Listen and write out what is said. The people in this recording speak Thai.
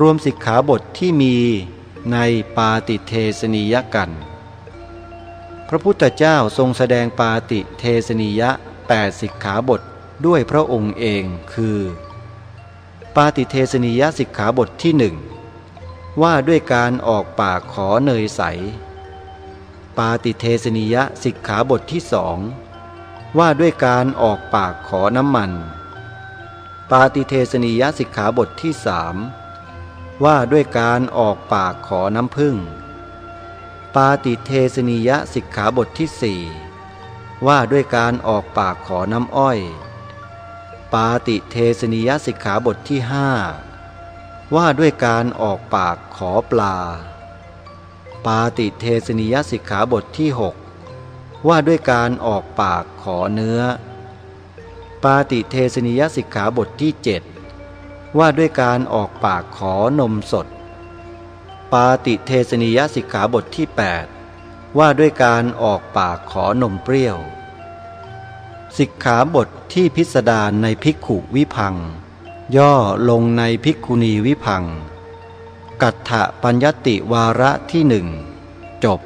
รวมสิกขาบทที่มีในปาติเทสนิยกัน พระพุทธเจ้าทรงแสดงปาติเทสนิยะแปดสิกขาบทด้วยพระองค์เองคือ ปาติเทสนิยสิกขาบทที่หนึ่งว่าด้วยการออกปากขอเนยใส ปาติเทสนิยสิกขาบทที่สองว่าด้วยการออกปากขอน้ำมัน ปาติเทสนิยสิกขาบทที่สาม ว่าด้วยการออกปากขอน้ำพึ่ง ปาติเทสนิยสิกขาบทที่สี่ว่าด้วยการออกปากขอน้ำอ้อย ปาติเทสนิยสิกขาบทที่ห้าว่าด้วยการออกปากขอปลา ปาติเทสนิยสิกขาบทที่หกว่าด้วยการออกปากขอเนื้อ ปาติเทสนิยสิกขาบทที่เจ็ด ว่าด้วยการออกปากขอนมสด ปาติเทสนิยสิกขาบทที่ 8 ว่าด้วยการออกปากขอนมเปรี้ยว สิกขาบทที่พิสดารในภิกขุวิพัง ย่อลงในภิกขุณีวิพัง กัตถะปัญญติวาระที่หนึ่งจบ